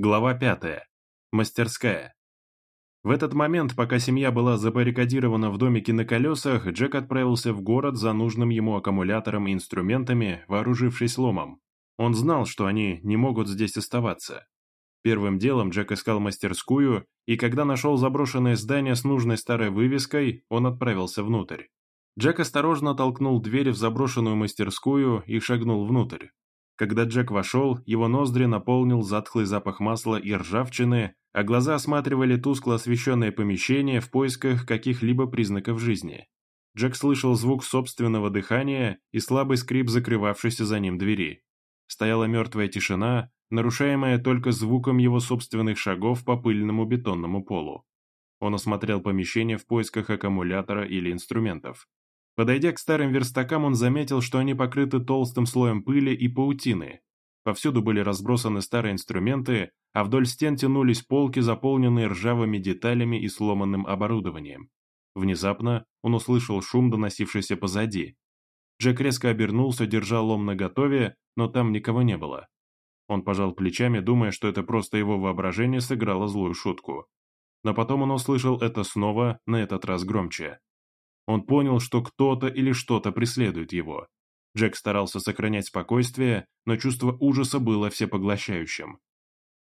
Глава 5. Мастерская. В этот момент, пока семья была забаррикадирована в домике на колесах, Джек отправился в город за нужным ему аккумулятором и инструментами, вооружившись ломом. Он знал, что они не могут здесь оставаться. Первым делом Джек искал мастерскую, и когда нашел заброшенное здание с нужной старой вывеской, он отправился внутрь. Джек осторожно толкнул дверь в заброшенную мастерскую и шагнул внутрь. Когда Джек вошел, его ноздри наполнил затхлый запах масла и ржавчины, а глаза осматривали тускло освещенное помещение в поисках каких-либо признаков жизни. Джек слышал звук собственного дыхания и слабый скрип закрывавшейся за ним двери. Стояла мертвая тишина, нарушаемая только звуком его собственных шагов по пыльному бетонному полу. Он осмотрел помещение в поисках аккумулятора или инструментов. Подойдя к старым верстакам, он заметил, что они покрыты толстым слоем пыли и паутины. Повсюду были разбросаны старые инструменты, а вдоль стен тянулись полки, заполненные ржавыми деталями и сломанным оборудованием. Внезапно он услышал шум, доносившийся позади. Джек резко обернулся, держа лом наготове, но там никого не было. Он пожал плечами, думая, что это просто его воображение сыграло злую шутку. Но потом он услышал это снова, на этот раз громче. Он понял, что кто-то или что-то преследует его. Джек старался сохранять спокойствие, но чувство ужаса было всепоглощающим.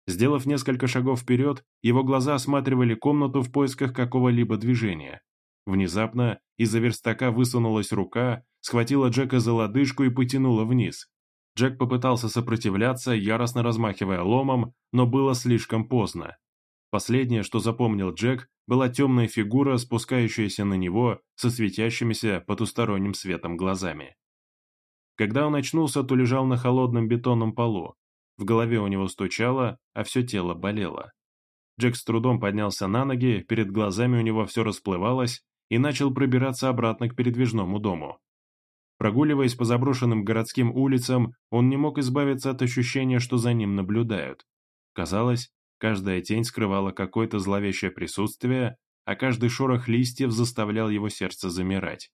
Сделав несколько шагов вперед, его глаза осматривали комнату в поисках какого-либо движения. Внезапно из-за верстака высунулась рука, схватила Джека за лодыжку и потянула вниз. Джек попытался сопротивляться, яростно размахивая ломом, но было слишком поздно. Последнее, что запомнил Джек, была темная фигура, спускающаяся на него со светящимися потусторонним светом глазами. Когда он очнулся, то лежал на холодном бетонном полу. В голове у него стучало, а все тело болело. Джек с трудом поднялся на ноги, перед глазами у него все расплывалось и начал пробираться обратно к передвижному дому. Прогуливаясь по заброшенным городским улицам, он не мог избавиться от ощущения, что за ним наблюдают. Казалось, Каждая тень скрывала какое-то зловещее присутствие, а каждый шорох листьев заставлял его сердце замирать.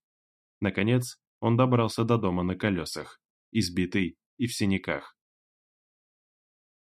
Наконец, он добрался до дома на колесах, избитый и в синяках.